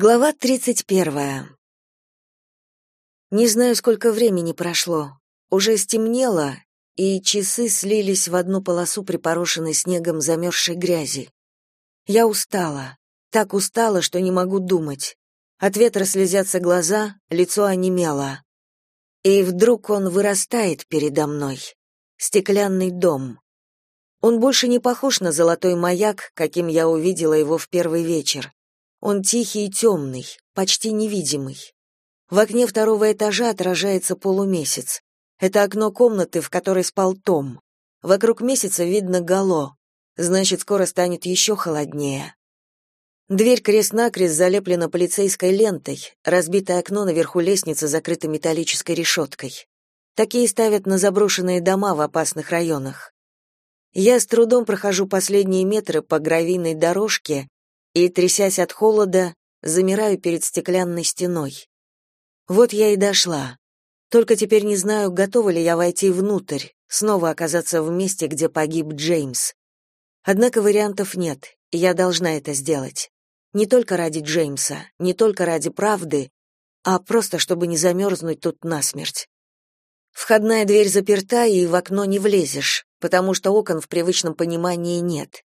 Глава 31. Не знаю, сколько времени прошло. Уже стемнело, и часы слились в одну полосу припорошенной снегом замерзшей грязи. Я устала. Так устала, что не могу думать. От ветра слезятся глаза, лицо онемело. И вдруг он вырастает передо мной. Стеклянный дом. Он больше не похож на золотой маяк, каким я увидела его в первый вечер. Он тихий и темный, почти невидимый. В окне второго этажа отражается полумесяц. Это окно комнаты, в которой спал Том. Вокруг месяца видно гало. Значит, скоро станет еще холоднее. Дверь крест-накрест залеплена полицейской лентой, разбитое окно наверху лестницы закрыто металлической решеткой. Такие ставят на заброшенные дома в опасных районах. Я с трудом прохожу последние метры по гравийной дорожке, и, трясясь от холода, замираю перед стеклянной стеной. Вот я и дошла. Только теперь не знаю, готова ли я войти внутрь, снова оказаться в месте, где погиб Джеймс. Однако вариантов нет, и я должна это сделать. Не только ради Джеймса, не только ради правды, а просто чтобы не замерзнуть тут насмерть. Входная дверь заперта, и в окно не влезешь, потому что окон в привычном понимании нет.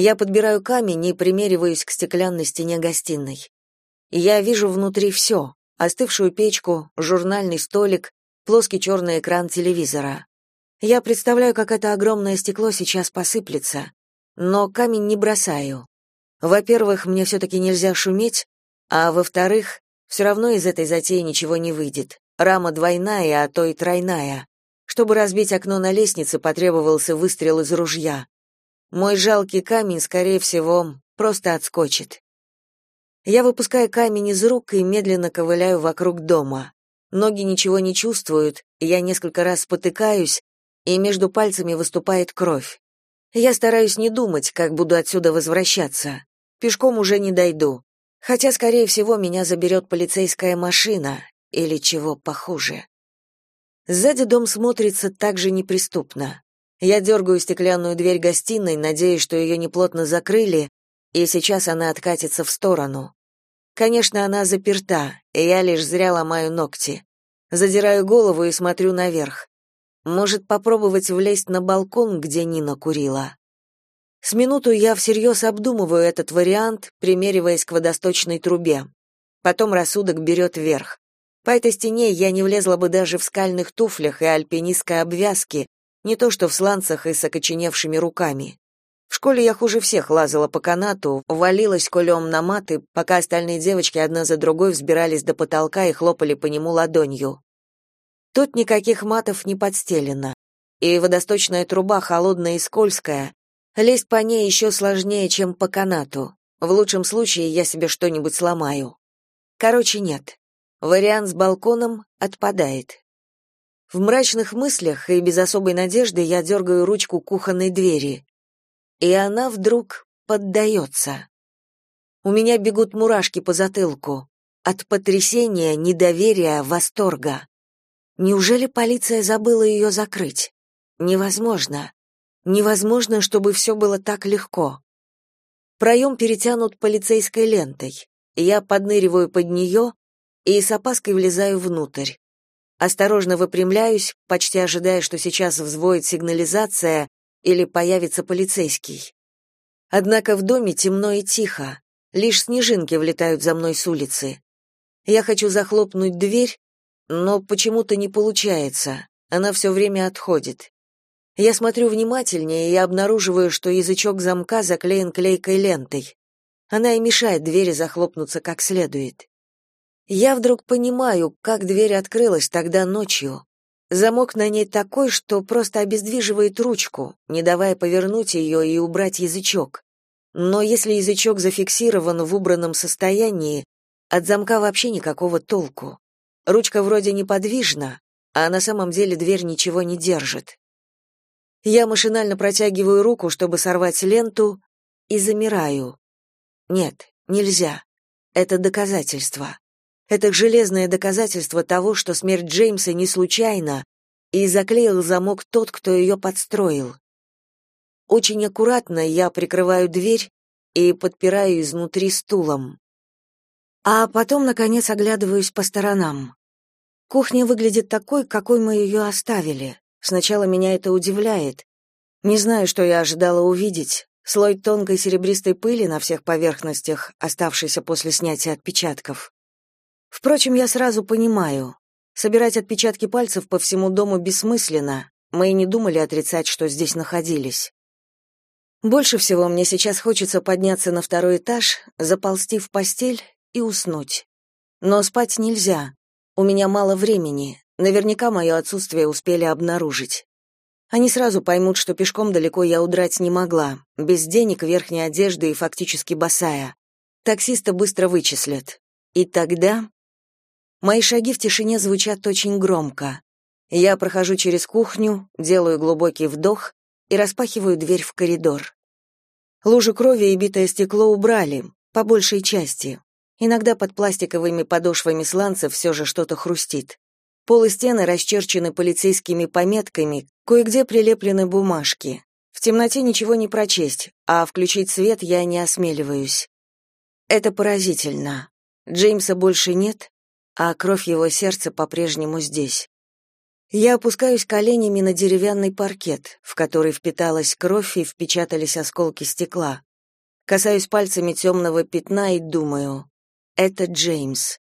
Я подбираю камень и примериваюсь к стеклянной стене гостиной. Я вижу внутри все — остывшую печку, журнальный столик, плоский черный экран телевизора. Я представляю, как это огромное стекло сейчас посыплется, но камень не бросаю. Во-первых, мне все-таки нельзя шуметь, а во-вторых, все равно из этой затеи ничего не выйдет. Рама двойная, а то и тройная. Чтобы разбить окно на лестнице, потребовался выстрел из ружья. Мой жалкий камень, скорее всего, просто отскочит. Я выпускаю камень из рук и медленно ковыляю вокруг дома. Ноги ничего не чувствуют, я несколько раз спотыкаюсь, и между пальцами выступает кровь. Я стараюсь не думать, как буду отсюда возвращаться. Пешком уже не дойду. Хотя, скорее всего, меня заберет полицейская машина или чего похуже. Сзади дом смотрится так же неприступно. Я дергаю стеклянную дверь гостиной, надеясь, что ее неплотно закрыли, и сейчас она откатится в сторону. Конечно, она заперта, и я лишь зря ломаю ногти. Задираю голову и смотрю наверх. Может, попробовать влезть на балкон, где Нина курила. С минуту я всерьез обдумываю этот вариант, примериваясь к водосточной трубе. Потом рассудок берет верх. По этой стене я не влезла бы даже в скальных туфлях и альпинистской обвязке, не то что в сланцах и с окоченевшими руками. В школе я хуже всех лазала по канату, валилась кулем на маты, пока остальные девочки одна за другой взбирались до потолка и хлопали по нему ладонью. Тут никаких матов не подстелено, и водосточная труба холодная и скользкая. Лезть по ней еще сложнее, чем по канату. В лучшем случае я себе что-нибудь сломаю. Короче, нет. Вариант с балконом отпадает. В мрачных мыслях и без особой надежды я дергаю ручку кухонной двери. И она вдруг поддается. У меня бегут мурашки по затылку. От потрясения, недоверия, восторга. Неужели полиция забыла ее закрыть? Невозможно. Невозможно, чтобы все было так легко. Проем перетянут полицейской лентой. Я подныриваю под нее и с опаской влезаю внутрь. Осторожно выпрямляюсь, почти ожидая, что сейчас взвоет сигнализация или появится полицейский. Однако в доме темно и тихо, лишь снежинки влетают за мной с улицы. Я хочу захлопнуть дверь, но почему-то не получается, она все время отходит. Я смотрю внимательнее и обнаруживаю, что язычок замка заклеен клейкой лентой. Она и мешает двери захлопнуться как следует. Я вдруг понимаю, как дверь открылась тогда ночью. Замок на ней такой, что просто обездвиживает ручку, не давая повернуть ее и убрать язычок. Но если язычок зафиксирован в убранном состоянии, от замка вообще никакого толку. Ручка вроде неподвижна, а на самом деле дверь ничего не держит. Я машинально протягиваю руку, чтобы сорвать ленту, и замираю. Нет, нельзя. Это доказательство. Это железное доказательство того, что смерть Джеймса не случайна, и заклеил замок тот, кто ее подстроил. Очень аккуратно я прикрываю дверь и подпираю изнутри стулом. А потом, наконец, оглядываюсь по сторонам. Кухня выглядит такой, какой мы ее оставили. Сначала меня это удивляет. Не знаю, что я ожидала увидеть. Слой тонкой серебристой пыли на всех поверхностях, оставшийся после снятия отпечатков. Впрочем, я сразу понимаю. Собирать отпечатки пальцев по всему дому бессмысленно. Мы и не думали отрицать, что здесь находились. Больше всего мне сейчас хочется подняться на второй этаж, заползти в постель и уснуть. Но спать нельзя. У меня мало времени. Наверняка мое отсутствие успели обнаружить. Они сразу поймут, что пешком далеко я удрать не могла, без денег, верхней одежды и фактически босая. Таксиста быстро вычислят. И тогда мои шаги в тишине звучат очень громко. Я прохожу через кухню, делаю глубокий вдох и распахиваю дверь в коридор. Лужу крови и битое стекло убрали, по большей части. Иногда под пластиковыми подошвами сланцев все же что-то хрустит. Пол и стены расчерчены полицейскими пометками, кое-где прилеплены бумажки. В темноте ничего не прочесть, а включить свет я не осмеливаюсь. Это поразительно. Джеймса больше нет, а кровь его сердца по-прежнему здесь. Я опускаюсь коленями на деревянный паркет, в который впиталась кровь и впечатались осколки стекла. Касаюсь пальцами темного пятна и думаю, это Джеймс.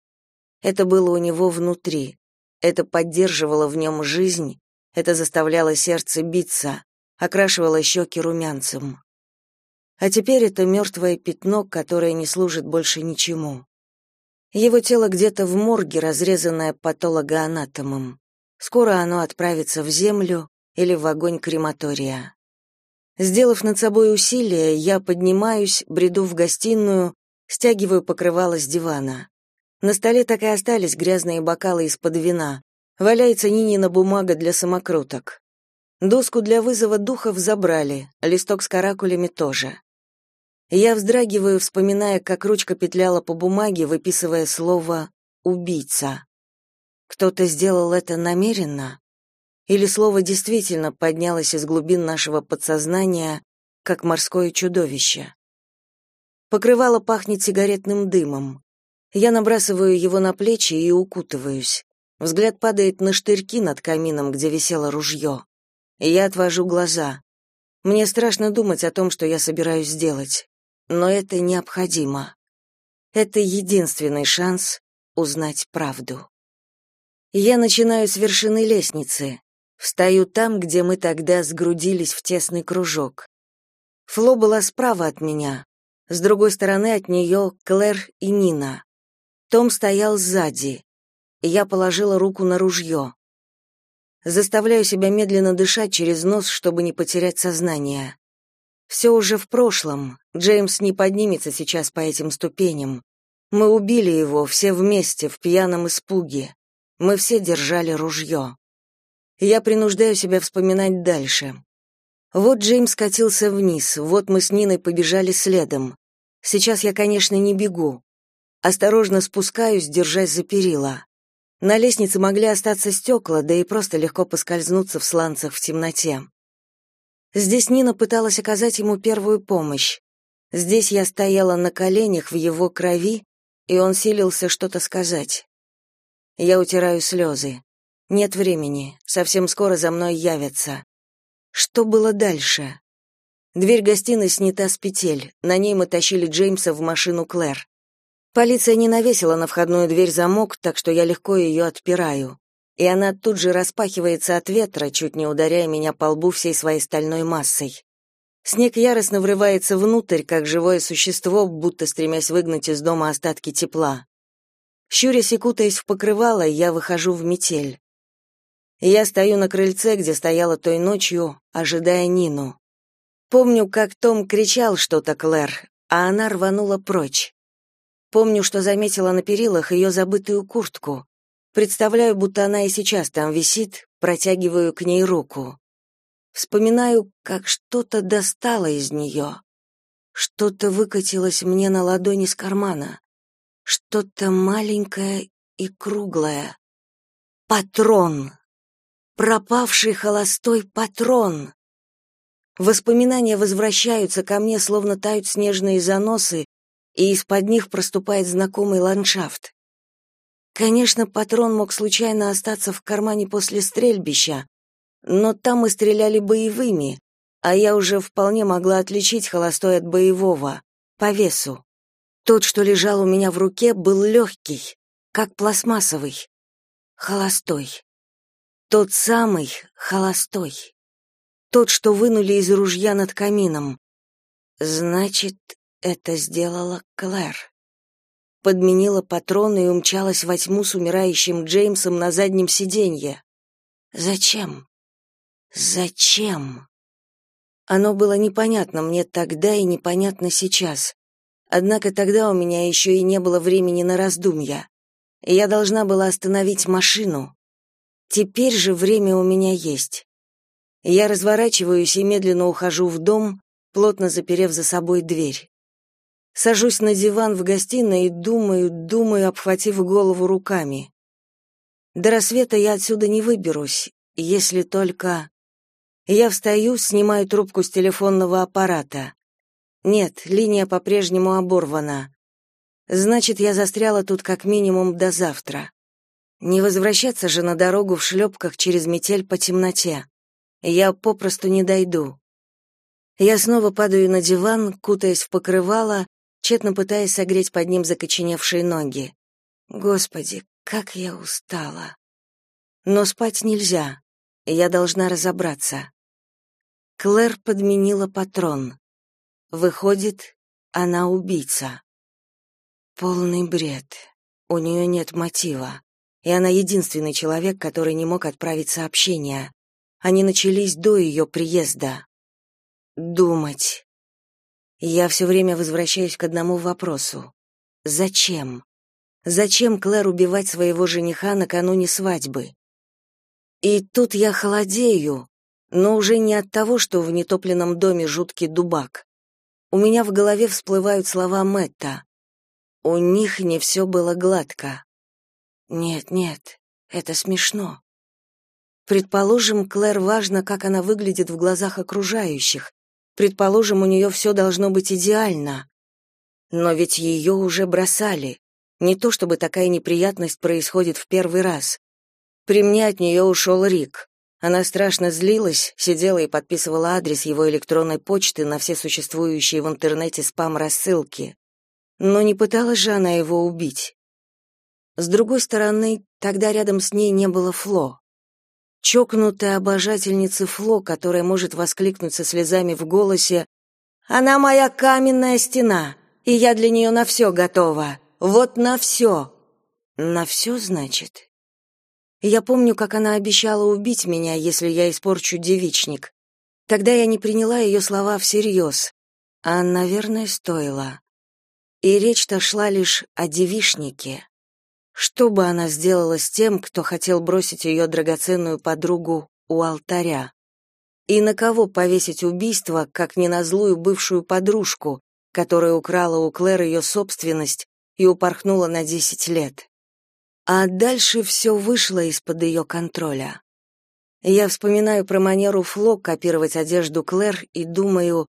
Это было у него внутри. Это поддерживало в нем жизнь, это заставляло сердце биться, окрашивало щеки румянцем. А теперь это мертвое пятно, которое не служит больше ничему. Его тело где-то в морге, разрезанное патологоанатомом. Скоро оно отправится в землю или в огонь крематория. Сделав над собой усилие, я поднимаюсь, бреду в гостиную Стягиваю покрывало с дивана. На столе так и остались грязные бокалы из-под вина. Валяется Нинина бумага для самокруток. Доску для вызова духов забрали, листок с каракулями тоже. Я вздрагиваю, вспоминая, как ручка петляла по бумаге, выписывая слово «убийца». Кто-то сделал это намеренно? Или слово действительно поднялось из глубин нашего подсознания, как морское чудовище? Покрывало пахнет сигаретным дымом. Я набрасываю его на плечи и укутываюсь. Взгляд падает на штырьки над камином, где висело ружье. Я отвожу глаза. Мне страшно думать о том, что я собираюсь сделать. Но это необходимо. Это единственный шанс узнать правду. Я начинаю с вершины лестницы. Встаю там, где мы тогда сгрудились в тесный кружок. Фло была справа от меня, с другой стороны от нее Клэр и Нина. Том стоял сзади. Я положила руку на ружье. Заставляю себя медленно дышать через нос, чтобы не потерять сознание. Все уже в прошлом. Джеймс не поднимется сейчас по этим ступеням. Мы убили его все вместе в пьяном испуге. Мы все держали ружье. Я принуждаю себя вспоминать дальше. Вот Джеймс катился вниз, вот мы с Ниной побежали следом. Сейчас я, конечно, не бегу. Осторожно спускаюсь, держась за перила. На лестнице могли остаться стекла, да и просто легко поскользнуться в сланцах в темноте. Здесь Нина пыталась оказать ему первую помощь. Здесь я стояла на коленях в его крови, и он силился что-то сказать. Я утираю слезы. Нет времени, совсем скоро за мной явятся. Что было дальше? Дверь гостиной снята с петель. На ней мы тащили Джеймса в машину Клэр. Полиция не навесила на входную дверь замок, так что я легко ее отпираю. И она тут же распахивается от ветра, чуть не ударяя меня по лбу всей своей стальной массой. Снег яростно врывается внутрь, как живое существо, будто стремясь выгнать из дома остатки тепла. Щурясь и кутаясь в покрывало, я выхожу в метель. Я стою на крыльце, где стояла той ночью, ожидая Нину. Помню, как Том кричал что-то Клэр, а она рванула прочь. Помню, что заметила на перилах ее забытую куртку. Представляю, будто она и сейчас там висит, протягиваю к ней руку. Вспоминаю, как что-то достало из нее. Что-то выкатилось мне на ладони с кармана. Что-то маленькое и круглое. Патрон пропавший холостой патрон. Воспоминания возвращаются ко мне, словно тают снежные заносы, и из-под них проступает знакомый ландшафт. Конечно, патрон мог случайно остаться в кармане после стрельбища, но там мы стреляли боевыми, а я уже вполне могла отличить холостой от боевого, по весу. Тот, что лежал у меня в руке, был легкий, как пластмассовый. Холостой. Тот самый холостой. Тот, что вынули из ружья над камином. Значит, это сделала Клэр. Подменила патроны и умчалась во тьму с умирающим Джеймсом на заднем сиденье. Зачем? Зачем? Оно было непонятно мне тогда и непонятно сейчас. Однако тогда у меня еще и не было времени на раздумья. Я должна была остановить машину. Теперь же время у меня есть. Я разворачиваюсь и медленно ухожу в дом, плотно заперев за собой дверь. Сажусь на диван в гостиной и думаю, думаю, обхватив голову руками. До рассвета я отсюда не выберусь, если только... Я встаю, снимаю трубку с телефонного аппарата. Нет, линия по-прежнему оборвана. Значит, я застряла тут как минимум до завтра. Не возвращаться же на дорогу в шлепках через метель по темноте. Я попросту не дойду. Я снова падаю на диван, кутаясь в покрывало, тщетно пытаясь согреть под ним закоченевшие ноги. Господи, как я устала. Но спать нельзя. Я должна разобраться. Клэр подменила патрон. Выходит, она убийца. Полный бред. У нее нет мотива. И она единственный человек, который не мог отправить сообщение. Они начались до ее приезда. Думать. Я все время возвращаюсь к одному вопросу. Зачем? Зачем Клэр убивать своего жениха накануне свадьбы? И тут я холодею, но уже не от того, что в нетопленном доме жуткий дубак. У меня в голове всплывают слова Мэтта. У них не все было гладко. Нет, нет, это смешно. Предположим, Клэр важно, как она выглядит в глазах окружающих. Предположим, у нее все должно быть идеально. Но ведь ее уже бросали. Не то чтобы такая неприятность происходит в первый раз. При мне от нее ушел Рик. Она страшно злилась, сидела и подписывала адрес его электронной почты на все существующие в интернете спам-рассылки. Но не пыталась же она его убить. С другой стороны, тогда рядом с ней не было Фло. Чокнутая обожательница Фло, которая может воскликнуть со слезами в голосе «Она моя каменная стена, и я для нее на все готова. Вот на все». «На все, значит?» Я помню, как она обещала убить меня, если я испорчу девичник. Тогда я не приняла ее слова всерьез, а, наверное, стоило. И речь-то шла лишь о девишнике. Что бы она сделала с тем, кто хотел бросить ее драгоценную подругу у алтаря? И на кого повесить убийство, как не на злую бывшую подружку, которая украла у Клэр ее собственность и упорхнула на десять лет? А дальше все вышло из-под ее контроля. Я вспоминаю про манеру Фло копировать одежду Клэр и думаю,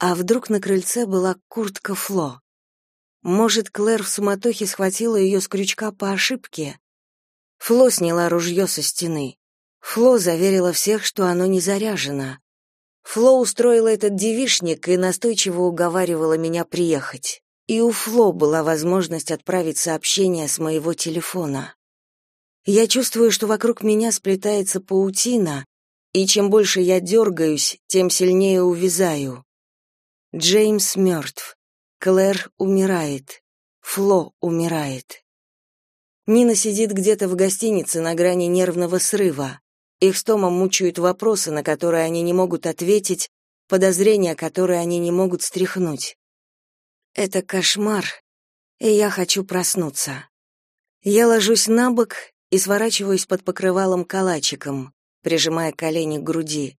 а вдруг на крыльце была куртка Фло? Может, Клэр в суматохе схватила ее с крючка по ошибке? Фло сняла ружье со стены. Фло заверила всех, что оно не заряжено. Фло устроила этот девишник и настойчиво уговаривала меня приехать и у Фло была возможность отправить сообщение с моего телефона. Я чувствую, что вокруг меня сплетается паутина, и чем больше я дергаюсь, тем сильнее увязаю. Джеймс мертв. Клэр умирает. Фло умирает. Нина сидит где-то в гостинице на грани нервного срыва. Их с Томом мучают вопросы, на которые они не могут ответить, подозрения, которые они не могут стряхнуть. Это кошмар, и я хочу проснуться. Я ложусь на бок и сворачиваюсь под покрывалом калачиком, прижимая колени к груди.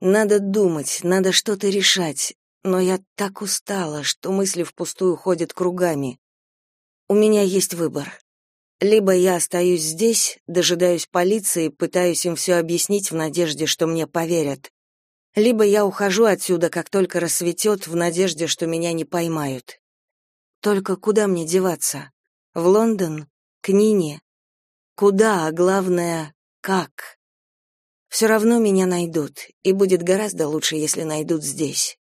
Надо думать, надо что-то решать, но я так устала, что мысли впустую ходят кругами. У меня есть выбор. Либо я остаюсь здесь, дожидаюсь полиции, пытаюсь им все объяснить в надежде, что мне поверят либо я ухожу отсюда, как только рассветет, в надежде, что меня не поймают. Только куда мне деваться? В Лондон? К Нине? Куда, а главное, как? Все равно меня найдут, и будет гораздо лучше, если найдут здесь.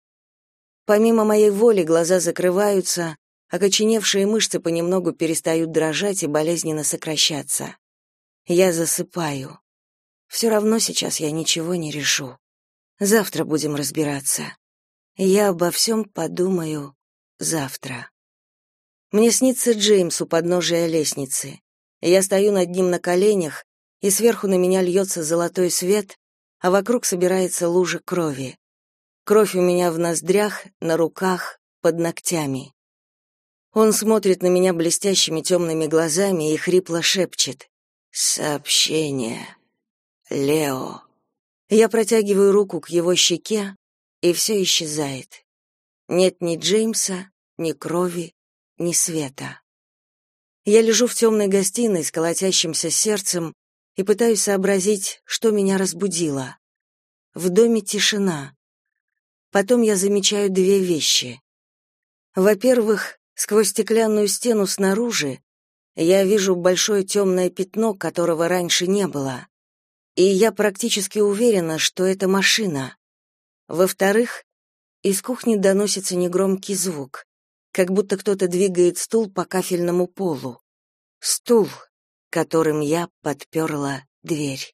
Помимо моей воли глаза закрываются, окоченевшие мышцы понемногу перестают дрожать и болезненно сокращаться. Я засыпаю. Все равно сейчас я ничего не решу. Завтра будем разбираться. Я обо всем подумаю завтра. Мне снится Джеймс у подножия лестницы. Я стою над ним на коленях, и сверху на меня льется золотой свет, а вокруг собирается лужа крови. Кровь у меня в ноздрях, на руках, под ногтями. Он смотрит на меня блестящими темными глазами и хрипло шепчет. «Сообщение. Лео». Я протягиваю руку к его щеке, и все исчезает. Нет ни Джеймса, ни крови, ни света. Я лежу в темной гостиной с колотящимся сердцем и пытаюсь сообразить, что меня разбудило. В доме тишина. Потом я замечаю две вещи. Во-первых, сквозь стеклянную стену снаружи я вижу большое темное пятно, которого раньше не было. И я практически уверена, что это машина. Во-вторых, из кухни доносится негромкий звук, как будто кто-то двигает стул по кафельному полу. Стул, которым я подперла дверь.